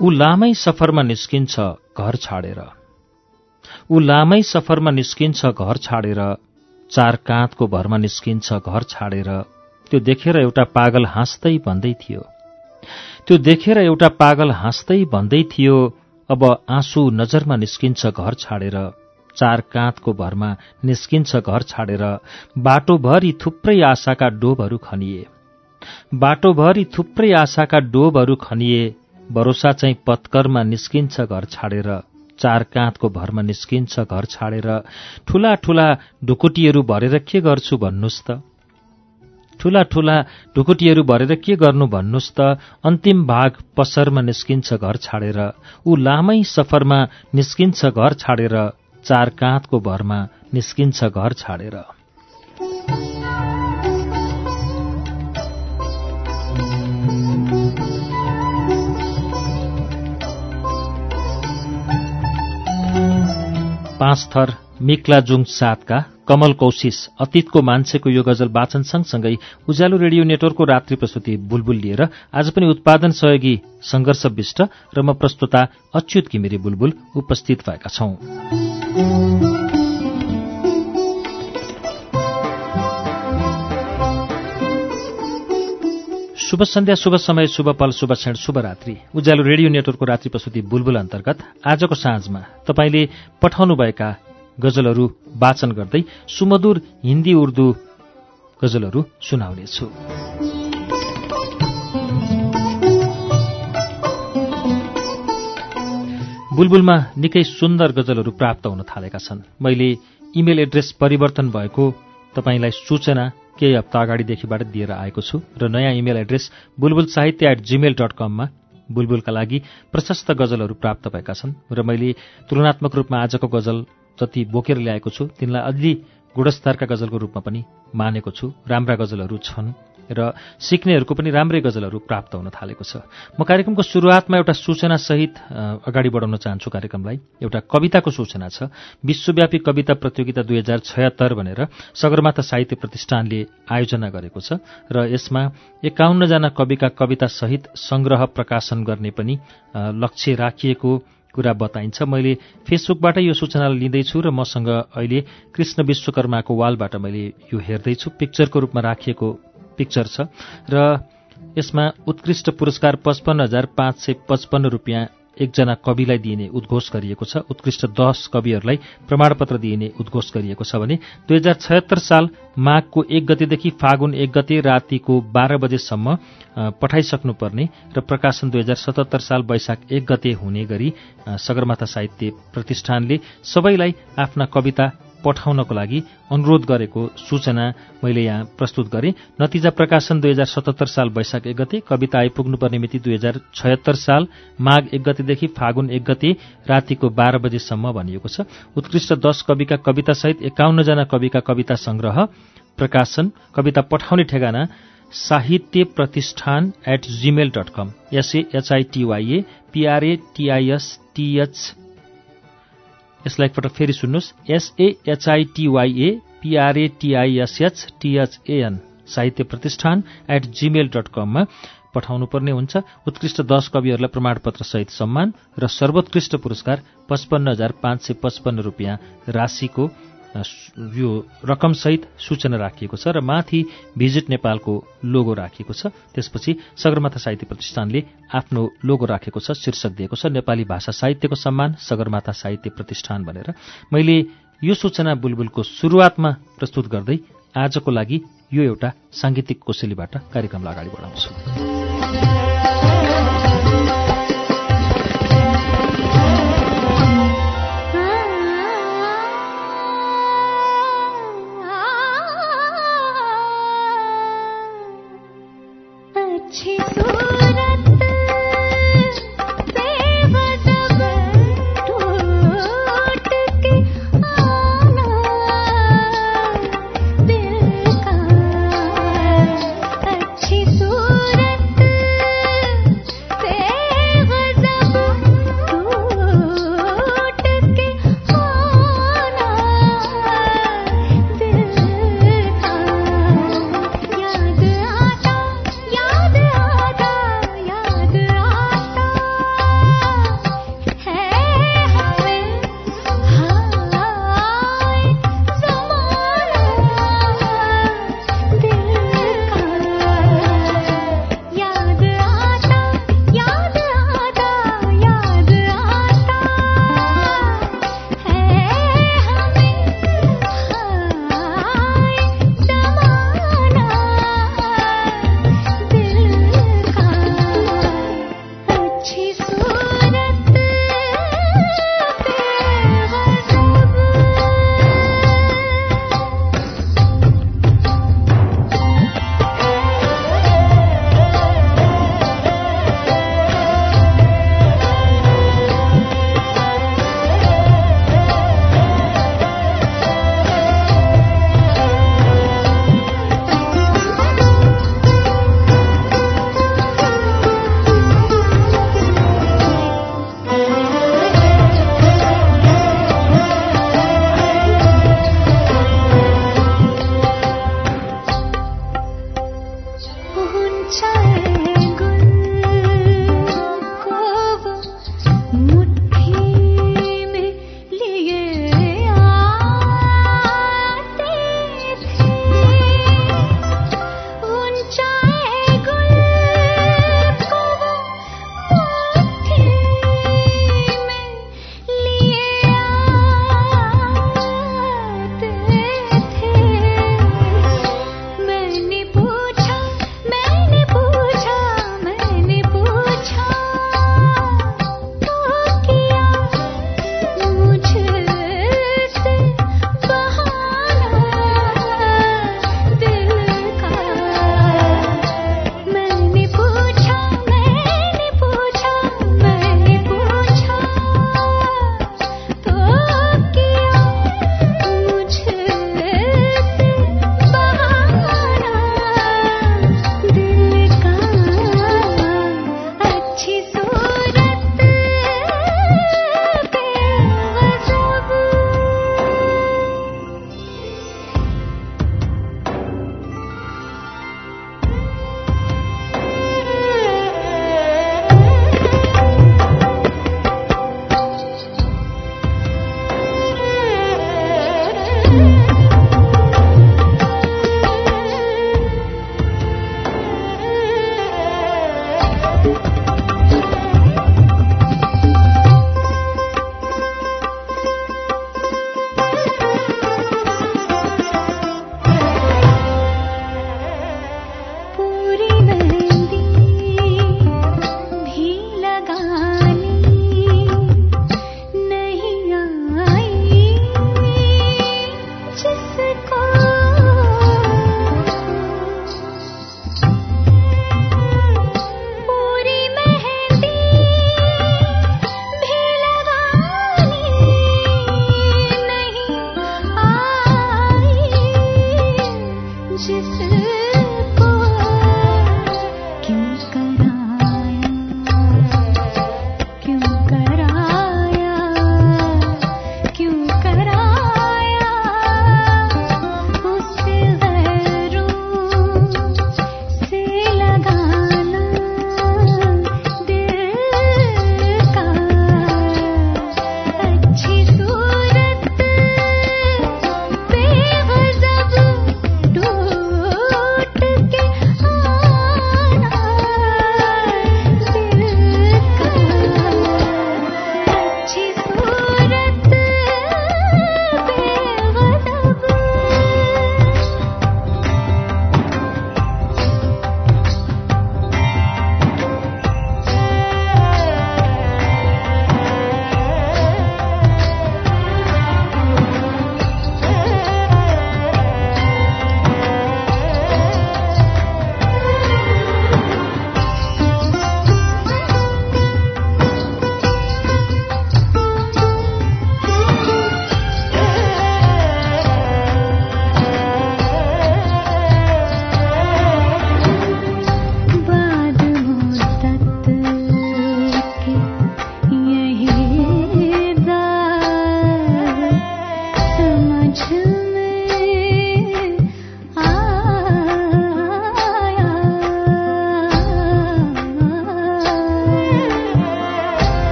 ऊ लामै सफरमा निस्किन्छ घर छाडेर। ऊ लामै सफरमा निस्किन्छ घर छाडेर चार काँधको भरमा निस्किन्छ घर छाडेर त्यो देखेर एउटा पागल हाँस्दै भन्दै थियो। त्यो देखेर एउटा पागल हाँस्दै भन्दै थियो अब आँसु नजरमा निस्किन्छ घर छाडेर चार काँधको भरमा निस्किन्छ घर छाडेर बाटोभरि थुप्रै आशाका डोबहरू खनिए। बाटोभरि थुप्रै आशाका डोबहरू खनिए भरोसा चाहिँ पत्करमा निस्किन्छ घर छाडेर चार काँधको भरमा निस्किन्छ घर छाडेर ठूला ठूला ढुकुटीहरू भरेर के गर्छु भन्नुहोस् त? ठूला ठूला ढुकुटीहरू भरेर के गर्नु भन्नुहोस् त? अन्तिम भाग पसरमा निस्किन्छ घर छाडेर ऊ लामै सफरमा निस्किन्छ घर छाडेर चार काँधको भरमा निस्किन्छ घर छाडेर। पाँच थर मिक्लाजुङ सातका कमल कौशिस अतीतको मान्छेको यो गजल वाचन सँगसँगै उज्यालो रेडियो नेटवर्कको रात्रि प्रस्तुति बुलबुल लिएर आज पनि उत्पादन सहयोगी संघर्ष विष्ट र म प्रस्तुता अच्युत घिमिरे बुलबुल उपस्थित भएका छौं। शुभ सन्ध्या शुभ समय शुभ पल शुभ क्षण शुभ रात्रि। उज्यालो रेडियो नेटवर्कको रात्रि प्रस्तुति बुलबुल अन्तर्गत आजको साँझमा तपाईँले पठाउनुभएका गजलहरू वाचन गर्दै सुमधुर हिन्दी उर्दू गजलहरू सुनाउनेछु। बुलबुलमा निकै सुन्दर गजलहरू प्राप्त हुन थालेका छन्। मैले इमेल एड्रेस परिवर्तन भएको तपाईँलाई सूचना केही हप्ता अगाडिदेखिबाट दिएर आएको छु र नयाँ इमेल एड्रेस बुलबुल साहित्य एट जिमेल डट कममा बुलबुलका लागि प्रशस्त गजलहरू प्राप्त भएका छन् र मैले तुलनात्मक रूपमा आजको गजल जति बोकेर ल्याएको छु तिनलाई अलि गुणस्तरका गजलको रूपमा पनि मानेको छु। राम्रा गजलहरू छन्। र सिक्नेहरूको पनि राम्रै गजलहरू प्राप्त हुन थालेको छ। म कार्यक्रमको सुरुवातमा एउटा सूचनासहित अगाडि बढाउन चाहन्छु कार्यक्रमलाई। एउटा कविताको सूचना छ। विश्वव्यापी कविता प्रतियोगिता दुई हजार छयत्तर भनेर सगरमाथा साहित्य प्रतिष्ठानले आयोजना गरेको छ र यसमा एकाउन्नजना कविका कवितासहित संग्रह प्रकाशन गर्ने पनि लक्ष्य राखिएको कुरा बताइन्छ। मैले फेसबुकबाट यो सूचना लिँदैछु र मसँग अहिले कृष्ण विश्वकर्माको वालबाट मैले यो हेर्दैछु। पिक्चरको रूपमा राखिएको पिक्चर छ। र यसमा उत्कृष्ट पुरस्कार पचपन्न हजार पाँच सय पचपन्न रुपियाँ एकजना कविलाई दिइने उद्घोष गरिएको छ। उत्कृष्ट दस कविहरूलाई प्रमाणपत्र दिइने उद्घोष गरिएको छ भने दुई हजार छयत्तर साल माघको एक गतेदेखि फागुन एक गते रातिको बाह्र बजेसम्म पठाइसक्नुपर्ने र प्रकाशन दुई हजार सतहत्तर साल वैशाख एक गते हुने गरी सगरमाथा साहित्य प्रतिष्ठानले सबैलाई आफ्ना कविता पठाउनको लागि अनुरोध गरेको सूचना मैले यहाँ प्रस्तुत गरेँ। नतिजा प्रकाशन दुई हजार सतहत्तर साल वैशाख एक गते कविता आइपुग्नुपर्ने मिति दुई हजार छयत्तर साल माघ एक गतेदेखि फागुन एक गते रातिको बाह्र बजेसम्म भनिएको छ। उत्कृष्ट दश कविका कवितासहित एकाउन्नजना कविका कविता संग्रह प्रकाशन कविता पठाउने ठेगाना साहित्य प्रतिष्ठान एट जीमेल डट कम एसएएचआइटिवाईए पिआरए टिएच यसलाई एकपल्ट फेरि सुन्नुहोस्। एसएएचआइटिवाईए पिआरएटिआइएसएच टिएचएएन साहित्य प्रतिष्ठान एट जीमेल डट कममा पठाउनुपर्ने हुन्छ। उत्कृष्ट दश कविहरूलाई प्रमाणपत्र सहित सम्मान र सर्वोत्कृष्ट पुरस्कार पचपन्न हजार पाँच सय पचपन्न रुपियाँ राशिको यो रकमसहित सूचना राखिएको छ र माथि भिजिट नेपालको लोगो राखिएको छ। त्यसपछि सगरमाथा साहित्य प्रतिष्ठानले आफ्नो लोगो राखेको छ शीर्षक दिएको छ नेपाली भाषा साहित्यको सम्मान सगरमाथा साहित्य प्रतिष्ठान भनेर। मैले यो सूचना बुलबुलको सुरुवातमा प्रस्तुत गर्दै आजको लागि यो एउटा साङ्गीतिक कोसेलीबाट कार्यक्रमलाई अगाडि बढाउँछु।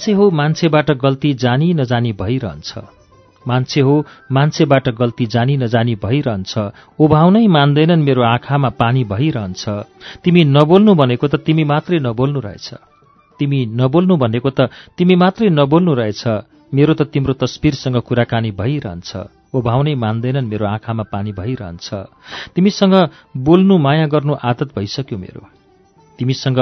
मान्छे हो मान्छेबाट गल्ती जानी नजानी भइरहन्छ। मान्छे हो मान्छेबाट गल्ती जानी नजानी भइरहन्छ। उभाउनै मान्दैनन् मेरो आँखामा पानी भइरहन्छ। तिमी नबोल्नु भनेको त तिमी मात्रै नबोल्नु रहेछ। तिमी नबोल्नु भनेको त तिमी मात्रै नबोल्नु रहेछ। मेरो त तिम्रो तस्विरसँग कुराकानी भइरहन्छ। उभाउनै मान्दैनन् मेरो आँखामा पानी भइरहन्छ। तिमीसँग बोल्नु माया गर्नु आदत भइसक्यो मेरो। तिमीसँग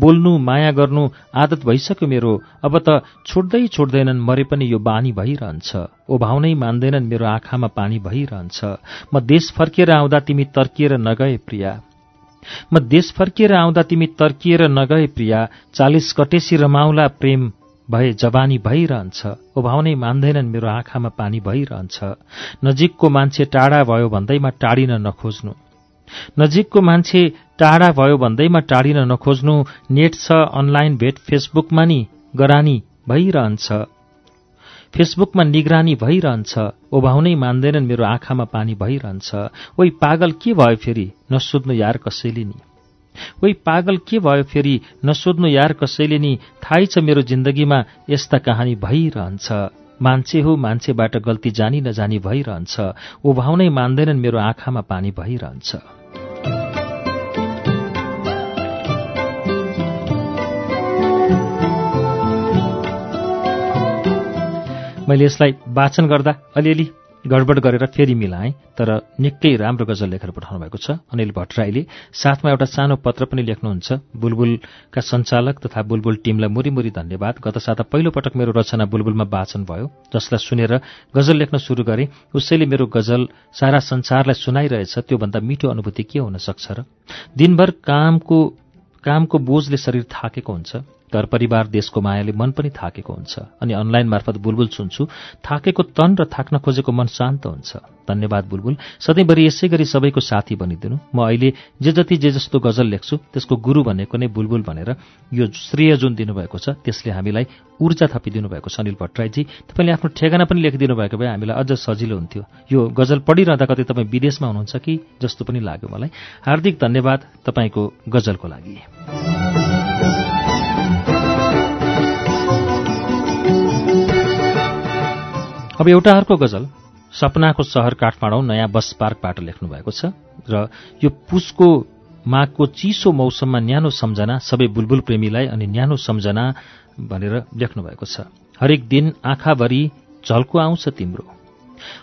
बोल्नु माया गर्नु आदत भइसक्यो मेरो। अब त छोड्दै छोड्दैनन् मरे पनि यो बानी भइरहन्छ। ओभाउनै मान्दैनन् मेरो आँखामा पानी भइरहन्छ। म देश फर्किएर आउँदा तिमी तर्किएर नगए प्रिया। म देश फर्किएर आउँदा तिमी तर्किएर नगए प्रिया। चालिस कटेसी रमाउला प्रेम भए जवानी भइरहन्छ। ओभाउनै मान्दैनन् मेरो आँखामा पानी भइरहन्छ। नजिकको मान्छे टाढा भयो भन्दैमा टाढिन नखोज्नु। नजिकको मान्छे टाढा भयो भन्दैमा टाढिन नखोज्नु नेट छ अनलाइन भेट फेसबुकमा नि गरानी भइरहन्छ। फेसबुकमा निगरानी भइरहन्छ। ओभाउनै मान्दैनन् मेरो आँखामा पानी भइरहन्छ। ओइ पागल के भयो फेरि? नसोध्नु यार कसैले नि। ओइ पागल के भयो फेरि? नसोध्नु यार कसैले नि। थाहै छ मेरो जिन्दगीमा यस्ता कहानी भइरहन्छ। मान्छे हो मान्छेबाट गल्ती जानी नजानी भइरहन्छ। उभाउनै मान्दैनन् मेरो आँखामा पानी भइरहन्छ। मैले यसलाई वाचन गर्दा अलिअलि गडबड गरेर फेरि मिलाएँ तर निकै राम्रो गजल लेखेर पठाउनु भएको छ। अनिल भट्टराईले साथमा एउटा सानो पत्र पनि लेख्नुहुन्छ। बुलबुलका सञ्चालक तथा बुलबुल टिमलाई मुरी मुरी धन्यवाद। गत साता पहिलो पटक मेरो रचना बुलबुलमा वाचन भयो। जसलाई सुनेर गजल लेख्न सुरु गरेँ उसैले मेरो गजल सारा संसारलाई सुनाइरहेछ। त्योभन्दा मिठो अनुभूति के हुन सक्छ र? दिनभर कामको कामको बोझले शरीर थाकेको हुन्छ। घर परिवार देशको मायाले मन पनि थाकेको हुन्छ। अनि अनलाइन मार्फत बुलबुल सुन्छु। थाकेको तन र थाक्न खोजेको मन शान्त हुन्छ। धन्यवाद बुलबुल। सधैँभरि यसै गरी सबैको साथी बनिदिनु म अहिले जे जति जे जस्तो गजल लेख्छु त्यसको गुरु भनेको नै बुलबुल भनेर यो श्रेय जुन दिनुभएको छ त्यसले हामीलाई ऊर्जा थपिदिनु भएको छ। अनिल भट्टराईजी तपाईँले आफ्नो ठेगाना पनि लेखिदिनु भएको भए हामीलाई अझ सजिलो हुन्थ्यो। यो गजल पढिरहँदा कतै तपाईँ विदेशमा हुनुहुन्छ कि जस्तो पनि लाग्यो मलाई। हार्दिक धन्यवाद तपाईँको गजलको लागि। अब एउटा अर्को गजल। सपनाको सहर काठमाडौँ नयाँ बस पार्कबाट लेख्नु भएको छ र यो पुसको माघको चिसो मौसममा न्यानो सम्झना सबै बुलबुल प्रेमीलाई अनि न्यानो सम्झना भनेर लेख्नु भएको छ। हरेक दिन आँखाभरि झल्को आउँछ तिम्रो।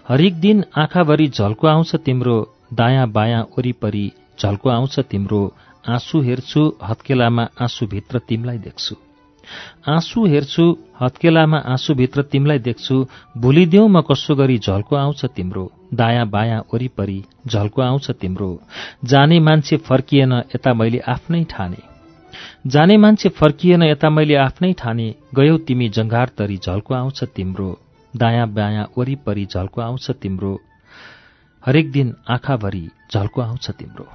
हरेक दिन आँखाभरि झल्को आउँछ तिम्रो दायाँ बायाँ वरिपरि झल्को आउँछ तिम्रो। आँसु हेर्छु हत्केलामा आँसुभित्र तिमीलाई देख्छु। आँसु हेर्छु हत्केलामा आँसुभित्र तिमीलाई देख्छु भुलिदेऊ म कसो गरी झल्को आउँछ तिम्रो। दायाँ बायाँ वरिपरि झल्को आउँछ तिम्रो। जाने मान्छे फर्किएन यता मैले आफ्नै ठाने। जाने मान्छे फर्किएन यता मैले आफ्नै ठाने। गयौ तिमी जङ्घार तरी झल्को आउँछ तिम्रो। दायाँ बायाँ वरिपरि झल्को आउँछ तिम्रो। हरेक दिन आँखाभरि झल्को आउँछ तिम्रो।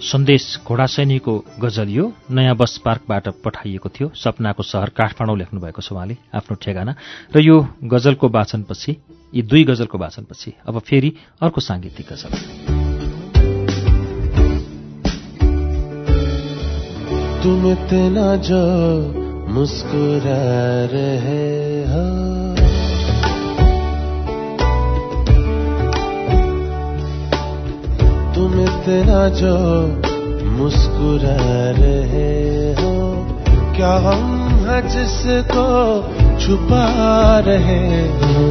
सन्देश घोडासैनीको गजल यो नयाँ बस पार्कबाट पठाइएको थियो। सपनाको सहर काठमाडौँ लेख्नु भएको छ उहाँले आफ्नो ठेगाना। र यो गजलको वाचनपछि यी दुई गजलको वाचनपछि अब फेरि अर्को साङ्गीतिक गजल। तुम इतना जो मुस्कुरा रहे हो। तुम इतना जो मुस्कुरा रहे हो क्या हम है जिसको छुपा रहे हो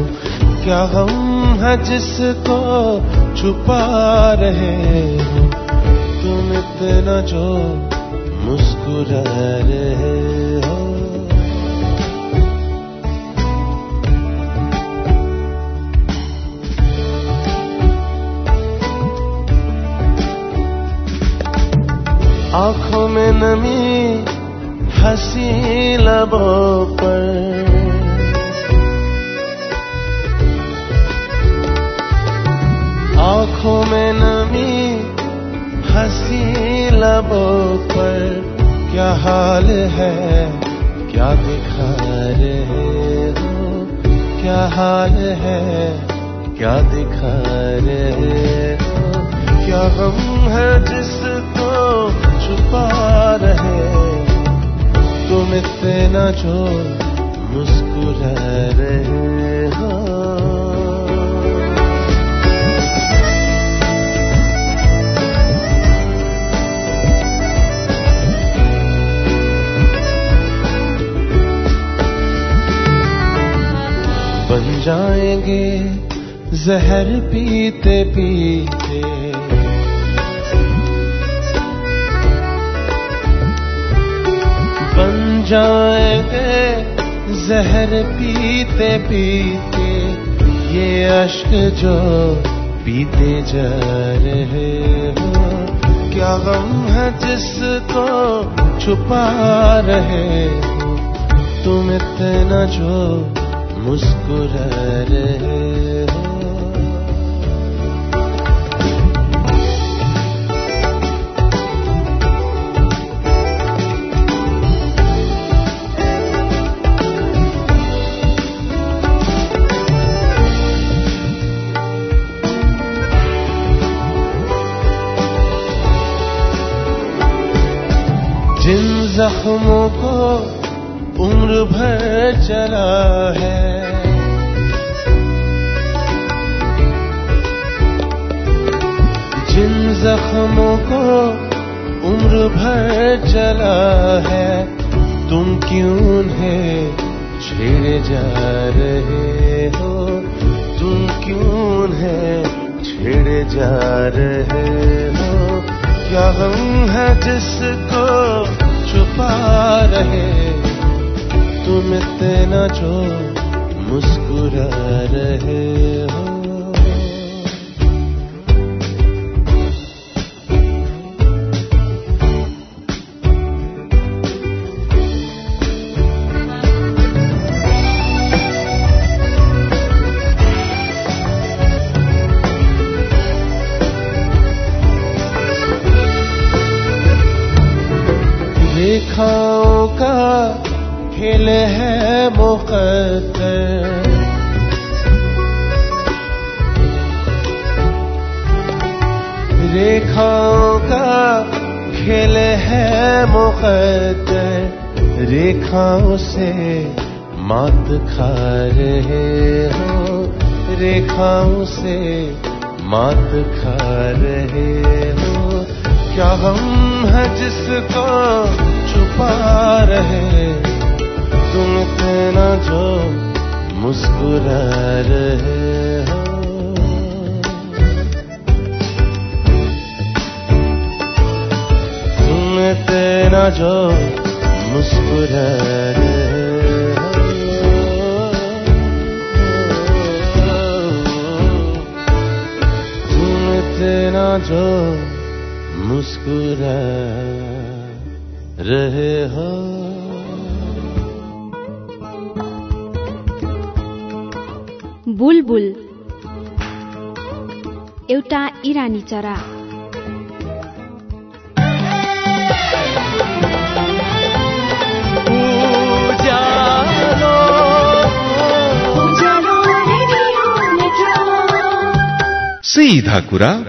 क्या हम है जिसको छुपा रहे हो तुम इतना जो मुस्कुरा रहे हो आंखों में नमी हंसी लबों पर आंखों में नमी हंसी लबों पर क्या हाल है क्या दिखा रहे हो क्या हाल है क्या दिखा रहे हो क्या गम है जिसको छुपा रहे तुम इतना जो मुस्कुरा रहे हो बन जाएंगे जहर पीते पीते बन जाएंगे जहर पीते पीते ये अश्क जो पीते जा रहे हो क्या गम है जिसको छुपा रहे हो तुम इतना जो मुस्कुरा रहे हो जिन जख्मों को उम्र भर चला है जिन जख्मों को उम्र भर चला है तुम क्यों उन्हें छेड़े जा रहे हो तुम क्यों उन्हें छेड़े जा रहे हो क्या गम है जिसको छुपा रहे तुम इतना जो मुस्कुरा रहे हो रेखाओं मात खा रहे हो रेखाओं से मात खा रहे हो क्या गम है जिसको छुपा रहे तुम इतना जो मुस्कुरा रहे हो तुम इतना जो मुस्कुरा रहे जो मुस्कुरा रहे हो। बुलबुल एउटा इरानी चरा। सीधा कुरा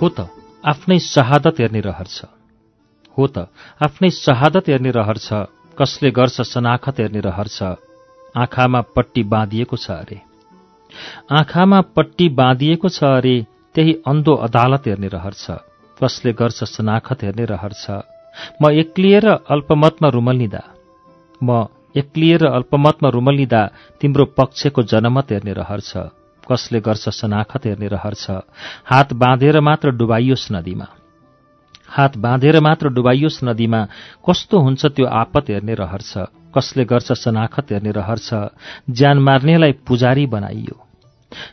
हो त आफ्नै शहादत हेर्ने रहर छ। हो त आफ्नै शहादत हेर्ने रहर छ कसले गर्छ शनाखत हेर्ने रहर छ आँखामा पट्टी बाँधिएको छ अरे। आँखामा पट्टी बाँधिएको छ अरे त्यही अन्धो अदालत हेर्ने रहर छ कसले गर्छ शनाखत हेर्ने रहर छ। म एक्लिएर अल्पमतमा रुमल्निँदा। म एक्लिएर अल्पमतमा रुमल्निँदा तिम्रो पक्षको जनमत हेर्ने रहर छ। कसले गर्छ शनाखत हेर्ने रहर छ। हात बाँधेर मात्र डुबाइयोस् नदीमा। हात बाँधेर मात्र डुबाइयोस् नदीमा कस्तो हुन्छ त्यो आपत हेर्ने रहर छ। कसले गर्छ शनाखत हेर्ने रहर छ। ज्यान मार्नेलाई पुजारी बनाइयो।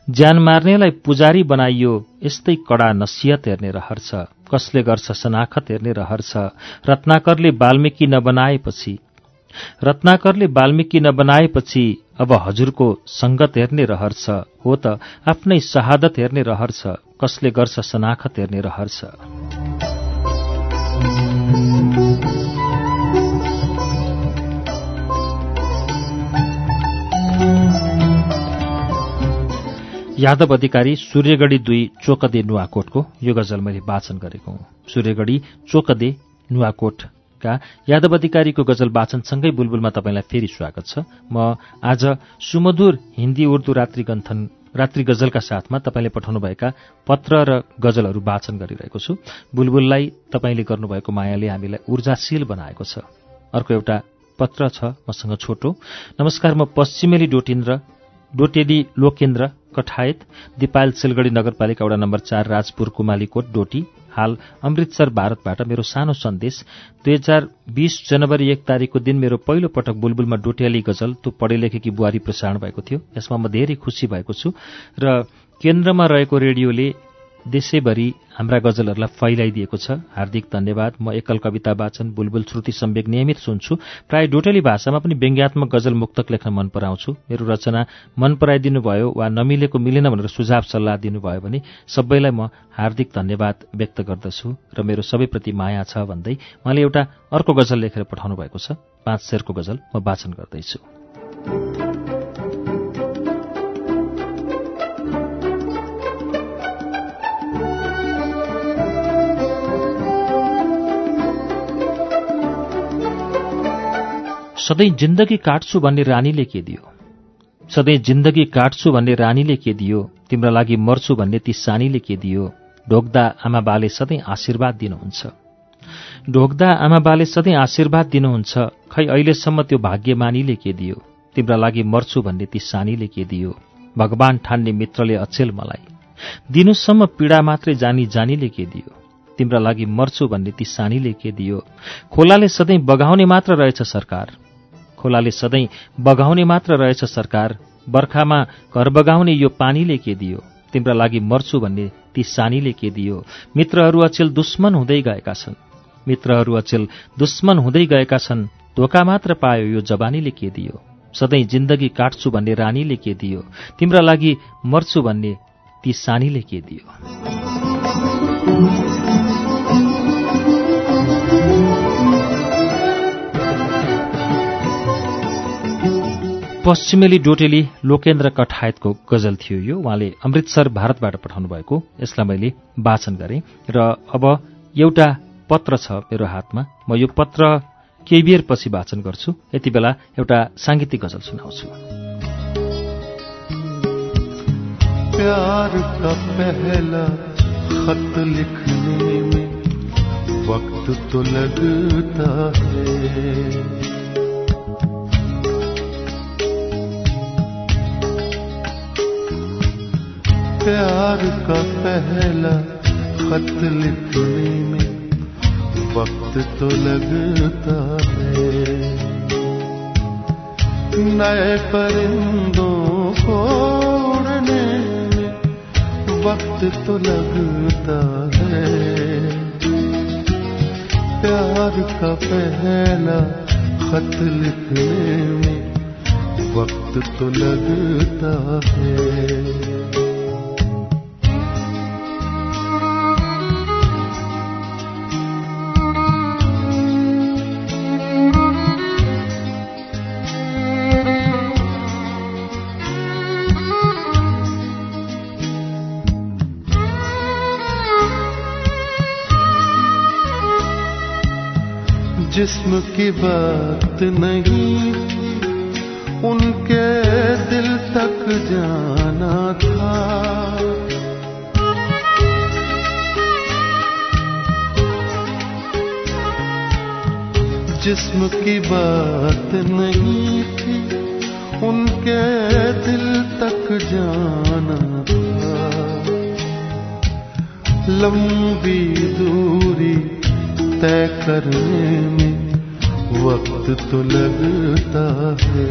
ज्यान मार्नेलाई पुजारी बनाइयो यस्तै कडा नसियत हेर्ने रहर छ। कसले गर्छ सनाखत हेर्ने रहर छ। रत्नाकरले वाल्मिकी नबनाएपछि रत्नाकरले वाल्मिकी नबनाएपछि अब हजुरको सङ्गत हेर्ने रहर छ हो त आफ्नै शहादत हेर्ने रहर छ कसले गर्छ सनाखत हेर्ने रहर छ। यादव अधिकारी सूर्यगढी दुई चोकदे नुवाकोटको यो गजल मैले वाचन गरेको हुँ। सूर्यगढी चोकदे नुवाकोटका यादव अधिकारीको गजल वाचनसँगै बुलबुलमा तपाईँलाई फेरि स्वागत छ। म आज सुमधुर हिन्दी उर्दू रात्रि गन्थन रात्रि गजलका साथमा तपाईँले पठाउनुभएका पत्र र गजलहरू वाचन गरिरहेको छु। बुलबुललाई तपाईँले गर्नुभएको मायाले हामीलाई ऊर्जाशील बनाएको छ। अर्को एउटा पत्र छ मसँग छोटो। नमस्कार म पश्चिमेली डोटिन्द्र डोटेडी लोकेन्द्र कठायत दिपायल सिलगढी नगरपालिका वडा नम्बर चार राजपुर कुमालीकोट डोटी। हाल अमृतसर भारतबाट मेरो सानो सन्देश। दुई हजार बीस जनवरी एक तारिकको दिन मेरो पहिलो पटक बुलबुलमा डोटियाली गजल तु पढे लेखेकी बुहारी प्रसारण भएको थियो। यसमा म धेरै खुसी भएको छु र केन्द्रमा रहेको रेडियोले देशैभरि हाम्रा गजलहरूलाई फैलाइदिएको छ। हार्दिक धन्यवाद। म एकल कविता वाचन बुलबुल श्रुति सम्वेक नियमित सुन्छु। प्राय डोटेली भाषामा पनि व्यङ्ग्यात्मक गजल मुक्तक लेख्न मन पराउँछु। मेरो रचना मन पराइदिनु भयो वा नमिलेको मिलेन भनेर सुझाव सल्लाह दिनुभयो भने सबैलाई म हार्दिक धन्यवाद व्यक्त गर्दछु र मेरो सबैप्रति माया छ भन्दै उहाँले एउटा अर्को गजल लेखेर पठाउनु भएको छ। पाँच शेरको गजल म वाचन गर्दैछु। सधैँ जिन्दगी काट्छु भन्ने रानीले के दियो? सधैँ जिन्दगी काट्छु भन्ने रानीले के दियो? तिम्रा लागि मर्छु भन्ने ती सानीले के दियो? ढोक्दा आमा बाले सधैँ आशीर्वाद दिनुहुन्छ। ढोक्दा आमा बाले सधैँ आशीर्वाद दिनुहुन्छ। खै अहिलेसम्म त्यो भाग्यमानीले के दियो? तिम्रा लागि मर्छु भन्ने ती सानीले के दियो? भगवान ठान्ने मित्रले अचेल मलाई। दिनुसम्म पीडा मात्रै जानी जानीले के दियो? तिम्रा लागि मर्छु भन्ने ती सानीले के दियो? खोलाले सधैँ बगाउने मात्र रहेछ सरकार। खोलाले सधैँ बगाउने मात्र रहेछ सरकार। बर्खामा घर बगाउने यो पानीले के दियो? तिम्रा लागि मर्छु भन्ने ती सानीले के दियो? मित्रहरू अचेल दुश्मन हुँदै गएका छन्। मित्रहरू अचेल दुश्मन हुँदै गएका छन्। धोका मात्र पायो यो जवानीले के दियो? सधैँ जिन्दगी काट्छु भन्ने रानीले के दियो? तिम्रा लागि मर्छु भन्ने ती सानीले के दियो? पश्चिमेली डोटेली लोकेन्द्र कठायतको गजल थियो यो। उहाँले अमृतसर भारतबाट पठाउनु भएको। यसलाई मैले वाचन गरेँ। र अब एउटा पत्र छ मेरो हातमा। म यो पत्र केही बेर पछि वाचन गर्छु। यति बेला एउटा साङ्गीतिक गजल सुनाउँछु। प्यार वक्त तो प्यार का पहला खत लिखने में वक्त तो लगता है नए परिंदों को उड़ने में वक्त तो लगता है प्यार का पहला खत लिखने में वक्त तो लगता है کی بات نہیں۔ ان کے دل تک جانا تھا۔ جسم کی بات نہیں تھی۔ ان کے دل تک جانا تھا۔ لمبی دوری طے کرنے میں तो लगता है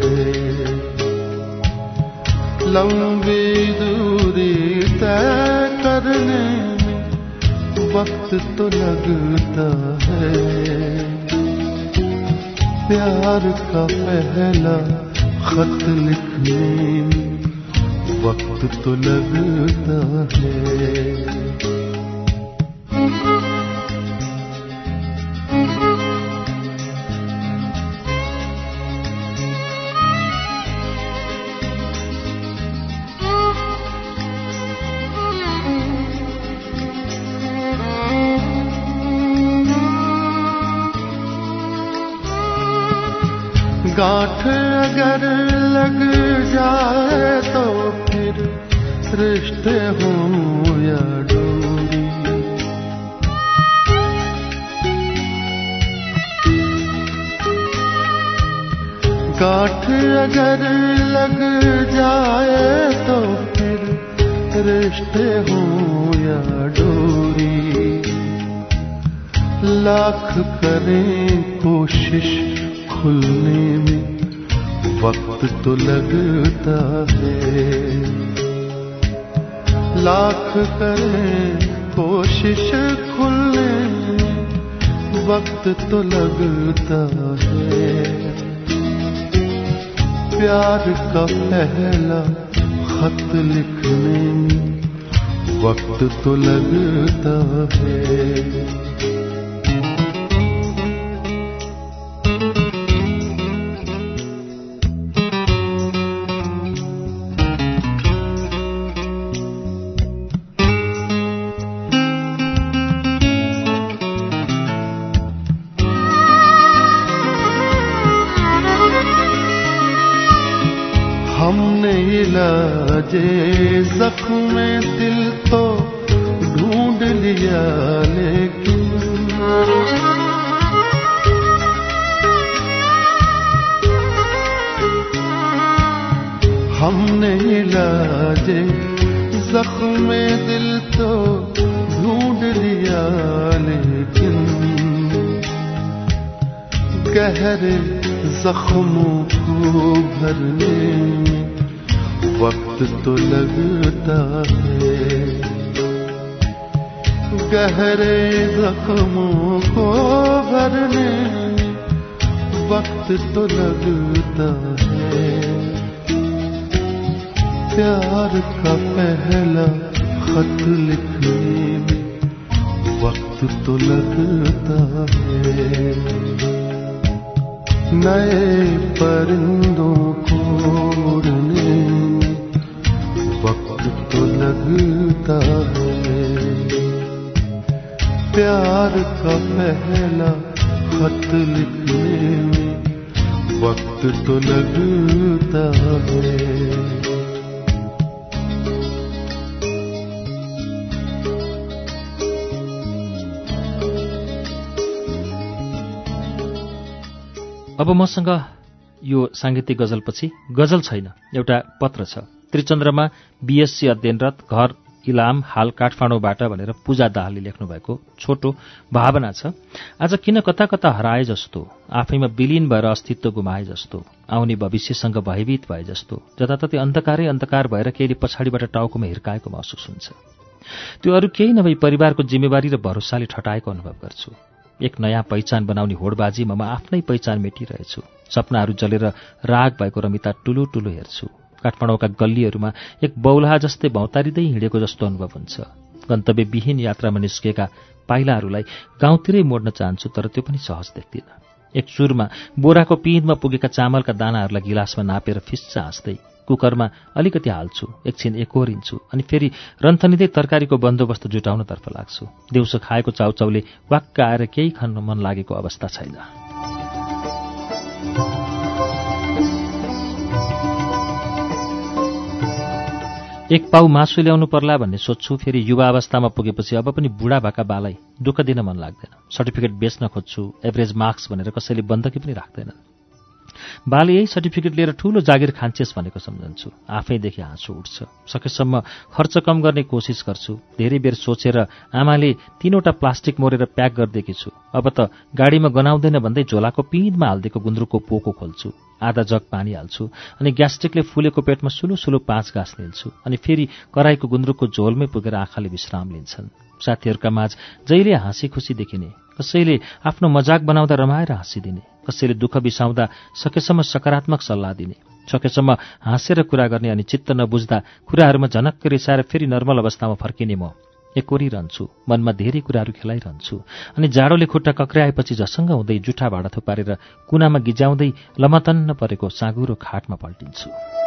लंबी दूरी दूरी तय करने में वक्त तो लगता है प्यार का पहला खत लिखने में वक्त तो लगता है लग जाए तो फिर रिश्ते हो या डोरी लाख करें कोशिश खुलने में वक्त तो लगता है लाख करें कोशिश खुलने में वक्त तो लगता है प्यार का पहला खत लिखने में वक्त तो लगता है जख्म में दिल तो ढूंढ लिया लेकिन गहरे जख्मों को भरने में वक्त तो लगता है गहरे जख्मों को भरने में वक्त तो लगता है प्यार का पहला खत लिखने में वक्त तो लगता है नए परिंदों को उड़ने में वक्त तो लगता है प्यार का पहला खत लिखने में वक्त तो लगता अब मसँग यो साङ्गीतिक गजलपछि गजल छैन एउटा पत्र छ। त्रिचन्द्रमा बिएससी अध्ययनरत घर इलाम हाल काठमाडौँबाट भनेर पूजा दाहालले लेख्नुभएको छोटो भावना छ। आज किन कता कता हराए जस्तो आफैमा विलिन भएर अस्तित्व गुमाए जस्तो आउने भविष्यसँग भयभीत भए जस्तो जताततै अन्धकारै अन्धकार भएर केही पछाडिबाट टाउकोमा हिर्काएको महसुस हुन्छ। त्यो अरू केही नभई परिवारको जिम्मेवारी र भरोसाले ठटाएको अनुभव गर्छु। एक नयाँ पहिचान बनाउने होडबाजीमा म आफ्नै पहिचान मेटिरहेछु। सपनाहरू जलेर राग भएको रमिता टुलो टुलो हेर्छु। काठमाडौँका गल्लीहरूमा एक बौलाहा जस्तै भौतारिँदै हिँडेको जस्तो अनुभव हुन्छ। गन्तव्यविहीन यात्रामा निस्केका पाइलाहरूलाई गाउँतिरै मोड्न चाहन्छु तर त्यो पनि सहज देख्दिनँ। एक चुरमा बोराको पिँधमा पुगेका चामलका दानाहरूलाई गिलासमा नापेर फिस्सा हाँस्दै कुकरमा अलिकति हाल्छु एकछिन एकोरिन्छु अनि फेरि रन्थनिँदै तरकारीको बन्दोबस्त जुटाउनतर्फ लाग्छु। दिउँसो खाएको चाउचाउले वाक्क आएर केही खान मन लागेको अवस्था छैन। एक पाउ मासु ल्याउनु पर्ला भन्ने सोध्छु फेरि युवा अवस्थामा पुगेपछि अब पनि बुढा भएका बालाई दुःख दिन मन लाग्दैन। सर्टिफिकेट बेच्न खोज्छु एभरेज मार्क्स भनेर कसैले बन्दकी पनि राख्दैनन्। बाले यही सर्टिफिकेट लिएर ठूलो जागिर खान्छेस भनेको सम्झन्छु। आफैदेखि हाँसो उठ्छ। सकेसम्म खर्च कम गर्ने कोसिस गर्छु। धेरै बेर सोचेर आमाले तीनवटा प्लास्टिक मोरेर प्याक गरिदिएकी छु। अब त गाडीमा गनाउँदैन भन्दै झोलाको पिँधमा हालिदिएको गुन्द्रुकको पोको खोल्छु। आधा जग पानी हाल्छु अनि ग्यास्ट्रिकले फुलेको पेटमा सुलु सुलु पाँच घाँस लिन्छु अनि फेरि कराईको गुन्द्रुकको झोलमै पुगेर आँखाले विश्राम लिन्छन्। साथीहरूका माझ जहिले हाँसी खुसी देखिने कसैले आफ्नो मजाक बनाउँदा रमाएर हाँसिदिने कसैले दुःख बिसाउँदा सकेसम्म सकारात्मक सल्लाह दिने सकेसम्म हाँसेर कुरा गर्ने अनि चित्त नबुझ्दा कुराहरूमा झनक्क रिसाएर फेरि नर्मल अवस्थामा फर्किने म एकोरिरहन्छु मनमा धेरै कुराहरू खेलाइरहन्छु अनि जाडोले खुट्टा कक्र्याएपछि झसङ्ग हुँदै जुठा भाँडा थुपारेर कुनामा गिजाउँदै लमतन्न परेको साँगुरो खाटमा पल्टिन्छु।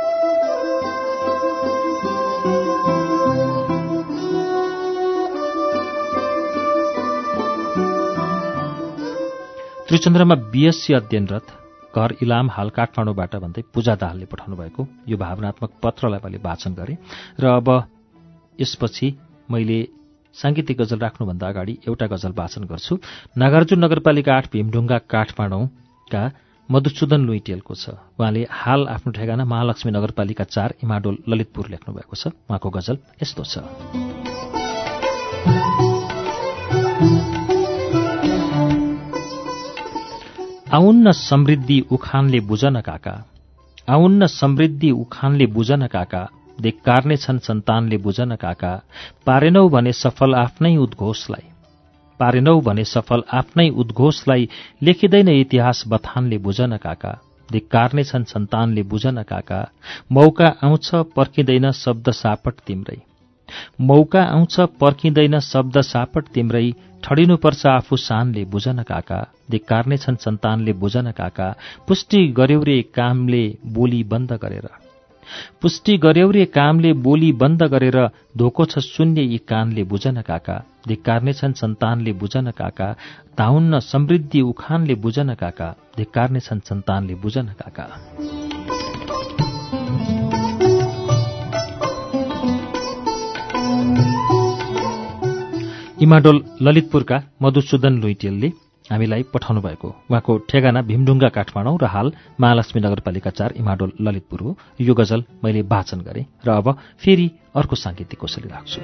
त्रिचन्द्रमा बिएससी अध्ययनरत घर इलाम हाल काठमाडौँबाट भन्दै पूजा दाहालले पठाउनु भएको यो भावनात्मक पत्रलाई मैले वाचन गरेँ र अब यसपछि मैले साङ्गीतिक गजल राख्नुभन्दा अगाडि एउटा गजल वाचन गर्छु। नागार्जुन नगरपालिका आठ भीमढुङ्गा काठमाडौँका मधुसूदन लुइटेलको छ। उहाँले हाल आफ्नो ठेगाना महालक्ष्मी नगरपालिका चार इमाडोल ललितपुर लेख्नु भएको छ। उहाँको गजल यस्तो छ। आउन्न समृद्धि उखानले बुझन काका। आउन्न समृद्धि उखानले बुझन काका। धिक्कारने छन् सन्तानले बुझन काका। पारेनौ भने सफल आफ्नै उद्घोषलाई। पारेनौ भने सफल आफ्नै उद्घोषलाई लेखिँदैन इतिहास बथानले बुझन काका। धिक्कारने छन् सन्तानले बुझन काका। मौका आउँछ पर्खिँदैन शब्द सापट तिम्रै। मौका आउँछ पर्खिँदैन शब्द सापट तिम्रै ठडिनुपर्छ आफू शानले बुझन काका। धिक्कारने छन् सन्तानले बुझन काका। पुष्टि गर्यौरे कामले बोली बन्द गरेर। पुष्टि गर्यौरे कामले बोली बन्द गरेर धोको छ शून्य यी कानले बुझन काका। धिक्कारने छन् सन्तानले बुझन काका। धाउन्न समृद्धि उखानले बुझन काका। धिक्कारने छन् सन्तानले बुझन काका। इमाडोल ललितपुरका मधुसूदन लुइटेलले हामीलाई पठाउनु भएको। उहाँको ठेगाना भीमढुङ्गा काठमाडौँ र हाल महालक्ष्मी नगरपालिका चार इमाडोल ललितपुर हो। यो गजल मैले वाचन गरेँ र अब फेरि अर्को साङ्गीतिक कोसली राख्छु।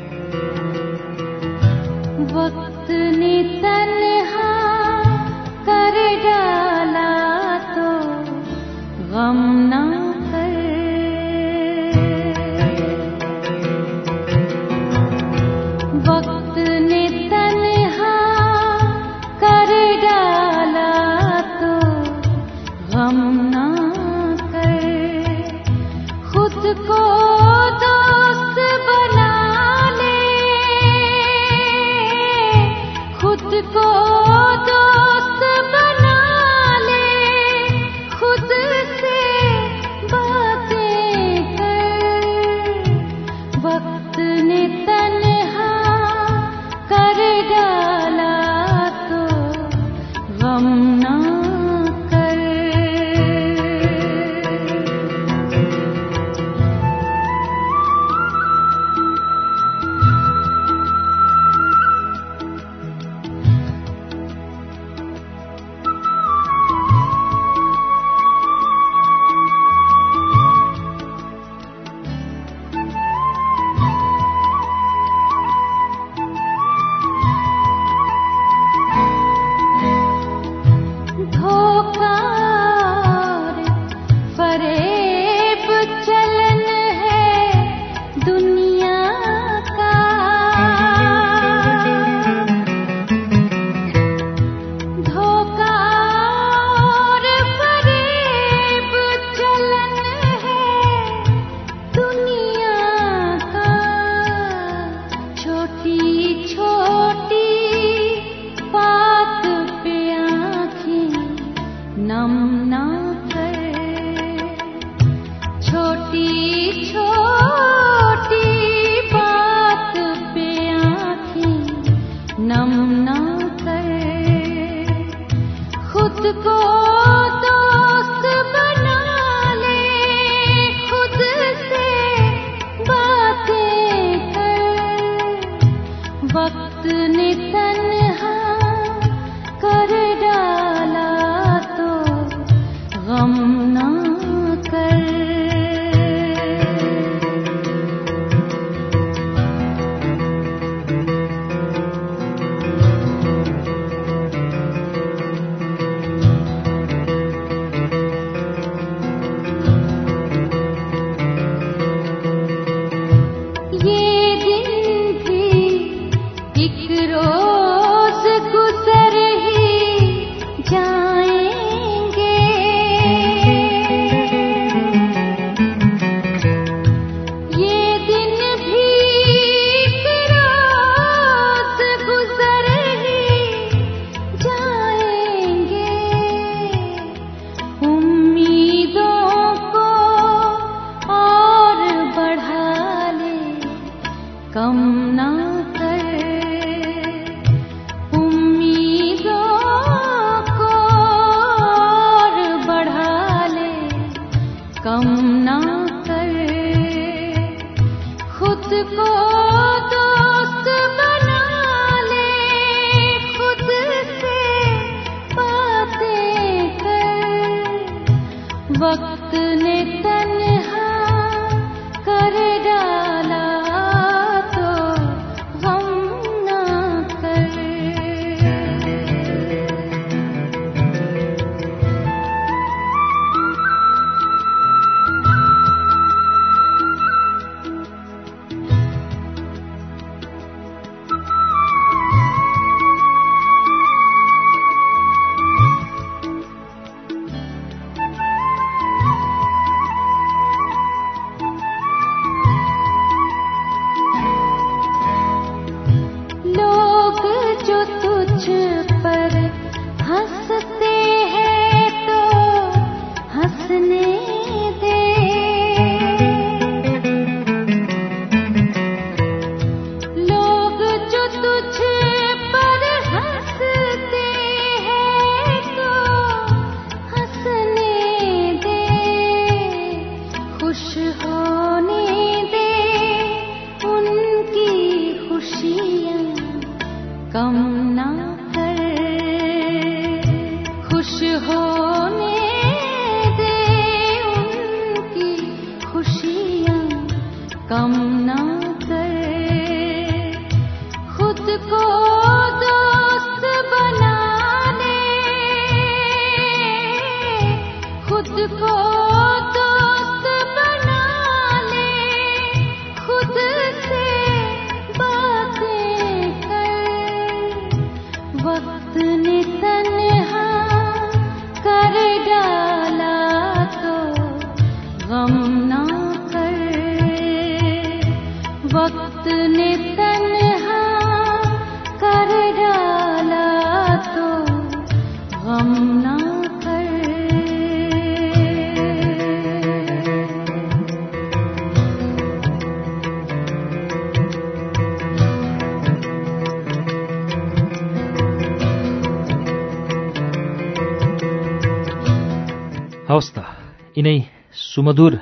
सुमधुर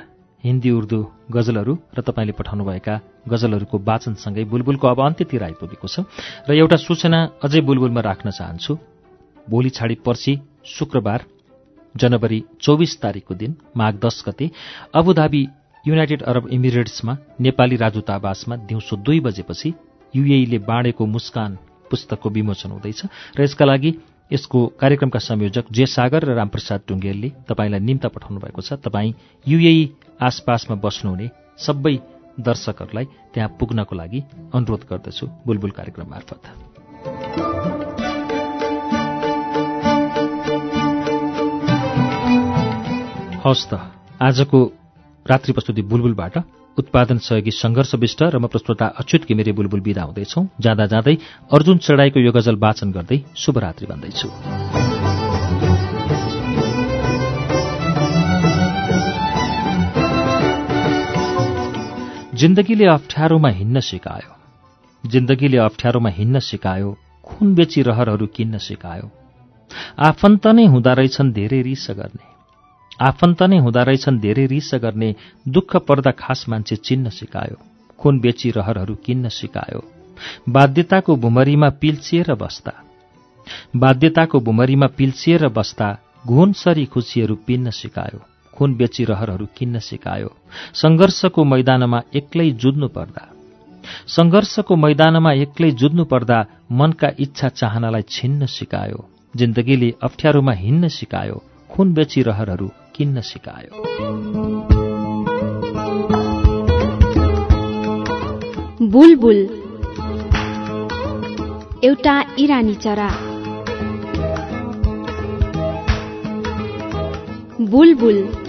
हिन्दी उर्दू गजलहरू र तपाईँले पठाउनुभएका गजलहरूको वाचनसँगै बुलबुलको अब अन्त्यतिर आइपुगेको छ र एउटा सूचना अझै बुलबुलमा राख्न चाहन्छु। भोलि छाडी पर्सि शुक्रबार जनवरी चौबिस तारिकको दिन माघ दस गते अबुधाबी युनाइटेड अरब इमिरेट्समा नेपाली राजदूतावासमा दिउँसो दुई बजेपछि युएईले बाँडेको मुस्कान पुस्तकको विमोचन हुँदैछ र यसका लागि यसको कार्यक्रमका संयोजक जे सागर र रामप्रसाद टुङ्गेलले तपाईँलाई निम्ता पठाउनु भएको छ। तपाईँ युएई आसपासमा बस्नुहुने सबै दर्शकहरूलाई त्यहाँ पुग्नको लागि अनुरोध गर्दछु बुलबुल कार्यक्रम मार्फत। हवस् त आजको रात्रि प्रस्तुति बुलबुलबाट उत्पादन सहयोगी सङ्घर्ष विष्ट र म प्रस्तुता अच्युत घिमिरे बुलबुल विदा हुँदैछौ। जाँदा जाँदै अर्जुन चढाईको यो गजल वाचन गर्दै शुभरात्रि भन्दैछु। जिन्दगीले अप्ठ्यारोमा हिँड्न सिकायो। जिन्दगीले अप्ठ्यारोमा हिँड्न सिकायो। खुन बेची रहरहरू किन्न सिकायो। आफन्त नै हुँदा रहेछन् धेरै रिस गर्ने। आफन्त नै हुँदा रहेछन् धेरै रिस गर्ने दुःख पर्दा खास मान्छे चिन्न सिकायो खुन बेची रहरहरू किन्न सिकायो। बाध्यताको भुमरीमा पिल्चिएर बस्दा। बाध्यताको भुमरीमा पिल्चिएर बस्दा घुनसरी खुसीहरू पिन्न सिकायो खुन बेची रहरहरू किन्न सिकायो। सङ्घर्षको मैदानमा एक्लै जुझ्नु पर्दा। सङ्घर्षको मैदानमा एक्लै जुझ्नु पर्दा मनका इच्छा चाहनालाई छिन्न सिकायो जिन्दगीले अप्ठ्यारोमा हिँड्न सिकायो खुन बेची रहरहरू किन्न सिकायो। बुलबुल। एउटा इरानी चरा। बुलबुल।